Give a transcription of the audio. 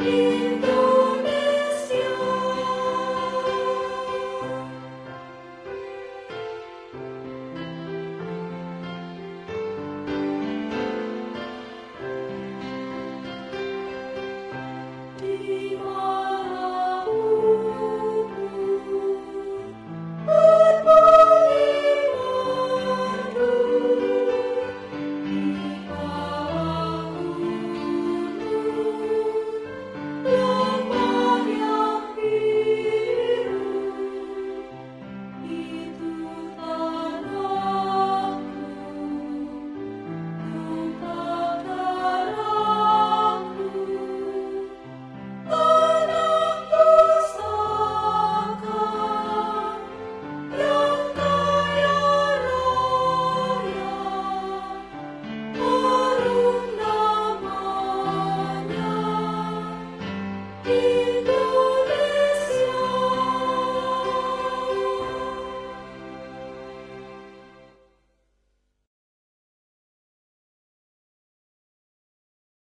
you